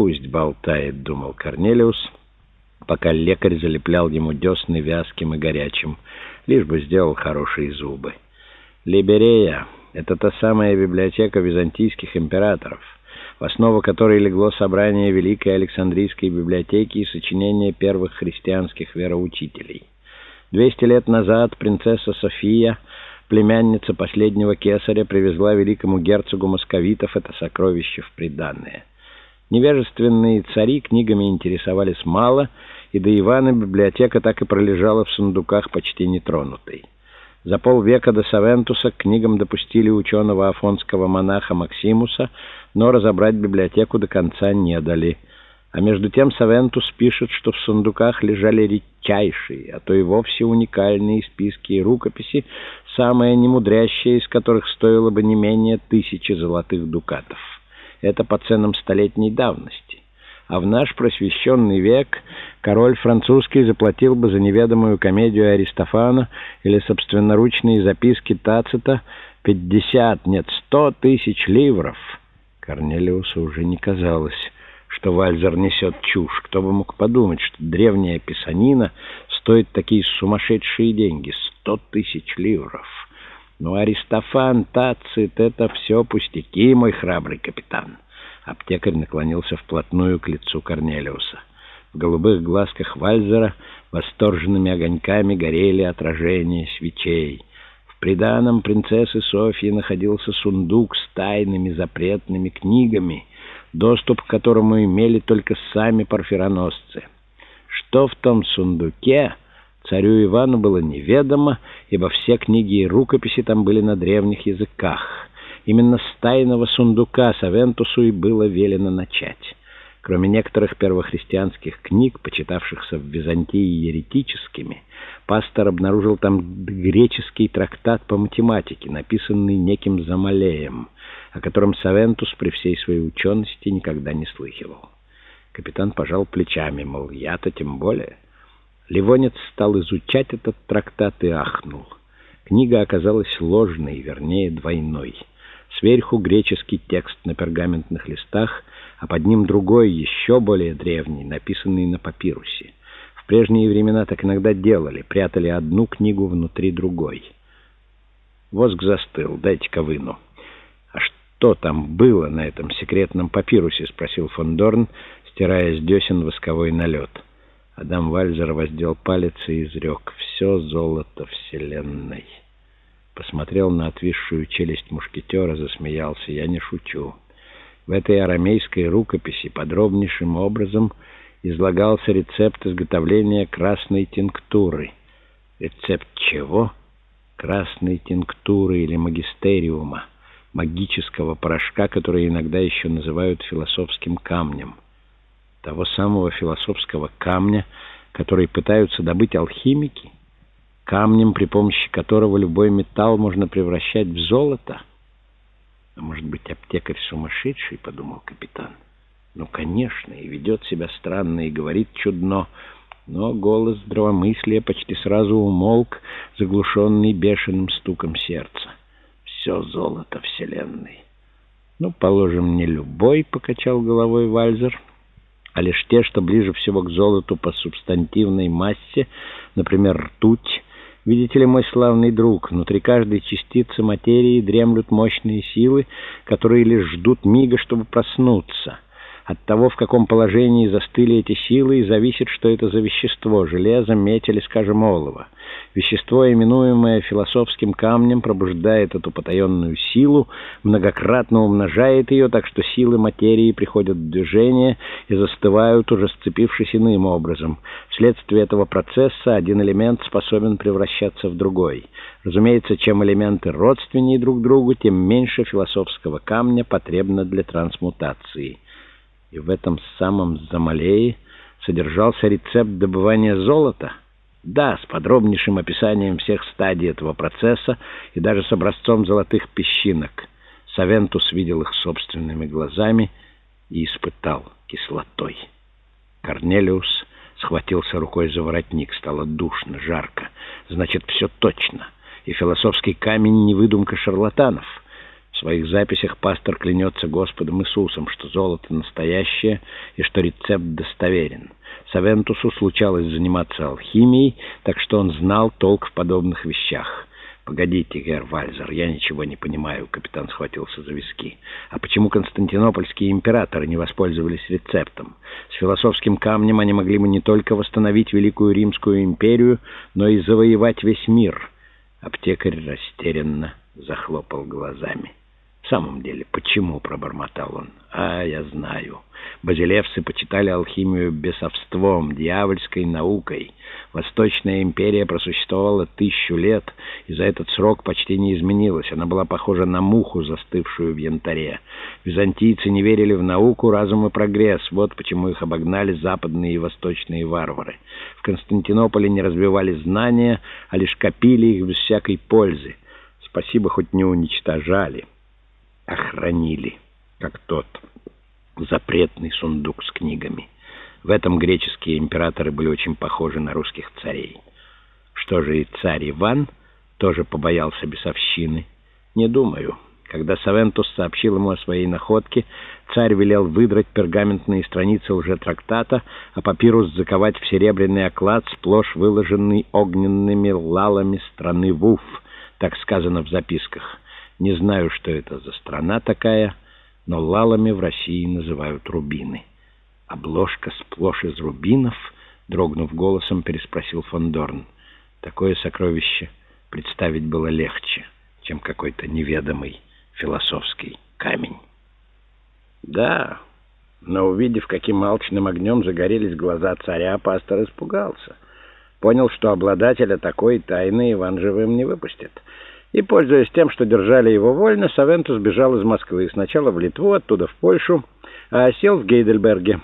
пусть болтает», — думал Корнелиус, пока лекарь залеплял ему десны вязким и горячим, лишь бы сделал хорошие зубы. «Либерея — это та самая библиотека византийских императоров» в основу которой легло собрание Великой Александрийской библиотеки и сочинения первых христианских вероучителей. Двести лет назад принцесса София, племянница последнего кесаря, привезла великому герцогу московитов это сокровище в приданное. Невежественные цари книгами интересовались мало, и до Ивана библиотека так и пролежала в сундуках почти нетронутой. За полвека до Савентуса к книгам допустили ученого афонского монаха Максимуса, но разобрать библиотеку до конца не дали. А между тем Савентус пишет, что в сундуках лежали редчайшие, а то и вовсе уникальные списки и рукописи, самые немудрящие из которых стоило бы не менее тысячи золотых дукатов. Это по ценам столетней давности а в наш просвещенный век король французский заплатил бы за неведомую комедию Аристофана или собственноручные записки Тацита пятьдесят, нет, сто тысяч ливров. Корнелиусу уже не казалось, что Вальзер несет чушь. Кто бы мог подумать, что древняя писанина стоит такие сумасшедшие деньги — сто тысяч ливров. Но Аристофан, Тацит — это все пустяки, мой храбрый капитан. Аптекарь наклонился вплотную к лицу Корнелиуса. В голубых глазках Вальзера восторженными огоньками горели отражения свечей. В приданом принцессы Софьи находился сундук с тайными запретными книгами, доступ к которому имели только сами парфироносцы. Что в том сундуке, царю Ивану было неведомо, ибо все книги и рукописи там были на древних языках. Именно с тайного сундука Савентусу и было велено начать. Кроме некоторых первохристианских книг, почитавшихся в Византии еретическими, пастор обнаружил там греческий трактат по математике, написанный неким Замалеем, о котором Савентус при всей своей учености никогда не слыхивал. Капитан пожал плечами, мол, я-то тем более. Ливонец стал изучать этот трактат и ахнул. Книга оказалась ложной, вернее, двойной — Сверху греческий текст на пергаментных листах, а под ним другой, еще более древний, написанный на папирусе. В прежние времена так иногда делали, прятали одну книгу внутри другой. Воск застыл, дайте-ка выну. «А что там было на этом секретном папирусе?» — спросил фон Дорн, стирая с десен восковой налет. Адам Вальзер воздел палец и изрек «Все золото вселенной» посмотрел на отвисшую челюсть мушкетера, засмеялся. «Я не шучу. В этой арамейской рукописи подробнейшим образом излагался рецепт изготовления красной тинктуры». «Рецепт чего?» «Красной тинктуры или магистериума, магического порошка, который иногда еще называют философским камнем. Того самого философского камня, который пытаются добыть алхимики» камнем, при помощи которого любой металл можно превращать в золото. А может быть, аптекарь сумасшедший, — подумал капитан. Ну, конечно, и ведет себя странно, и говорит чудно, но голос здравомыслия почти сразу умолк, заглушенный бешеным стуком сердца. Все золото Вселенной. Ну, положим, не любой, — покачал головой Вальзер, — а лишь те, что ближе всего к золоту по субстантивной массе, например, ртуть, Видите ли, мой славный друг, внутри каждой частицы материи дремлют мощные силы, которые лишь ждут мига, чтобы проснуться». От того, в каком положении застыли эти силы, и зависит, что это за вещество — железо, медь или, скажем, олово. Вещество, именуемое философским камнем, пробуждает эту потаенную силу, многократно умножает ее, так что силы материи приходят в движение и застывают, уже сцепившись иным образом. Вследствие этого процесса один элемент способен превращаться в другой. Разумеется, чем элементы родственнее друг другу, тем меньше философского камня потребно для трансмутации. И в этом самом Замалее содержался рецепт добывания золота? Да, с подробнейшим описанием всех стадий этого процесса и даже с образцом золотых песчинок. Савентус видел их собственными глазами и испытал кислотой. Корнелиус схватился рукой за воротник. Стало душно, жарко. Значит, все точно. И философский камень — не выдумка шарлатанов — своих записях пастор клянется Господом Иисусом, что золото настоящее и что рецепт достоверен. Савентусу случалось заниматься алхимией, так что он знал толк в подобных вещах. «Погодите, Герр Вальзер, я ничего не понимаю», — капитан схватился за виски. «А почему константинопольские императоры не воспользовались рецептом? С философским камнем они могли бы не только восстановить Великую Римскую империю, но и завоевать весь мир». Аптекарь растерянно захлопал глазами. «В самом деле, почему?» — пробормотал он. «А, я знаю. Базилевсы почитали алхимию бесовством, дьявольской наукой. Восточная империя просуществовала тысячу лет, и за этот срок почти не изменилась. Она была похожа на муху, застывшую в янтаре. Византийцы не верили в науку, разум и прогресс. Вот почему их обогнали западные и восточные варвары. В Константинополе не развивали знания, а лишь копили их без всякой пользы. Спасибо, хоть не уничтожали, а хранили, как тот запретный сундук с книгами. В этом греческие императоры были очень похожи на русских царей. Что же и царь Иван тоже побоялся бесовщины? Не думаю. Когда Савентус сообщил ему о своей находке, царь велел выдрать пергаментные страницы уже трактата, а папирус заковать в серебряный оклад, сплошь выложенный огненными лалами страны Вуф — так сказано в записках. Не знаю, что это за страна такая, но лалами в России называют рубины. Обложка сплошь из рубинов, дрогнув голосом, переспросил фон Дорн. Такое сокровище представить было легче, чем какой-то неведомый философский камень. Да, но увидев, каким алчным огнем загорелись глаза царя, пастор испугался — Понял, что обладателя такой тайны Иван живым не выпустит. И, пользуясь тем, что держали его вольно, Савентус бежал из Москвы. Сначала в Литву, оттуда в Польшу, а сел в Гейдельберге.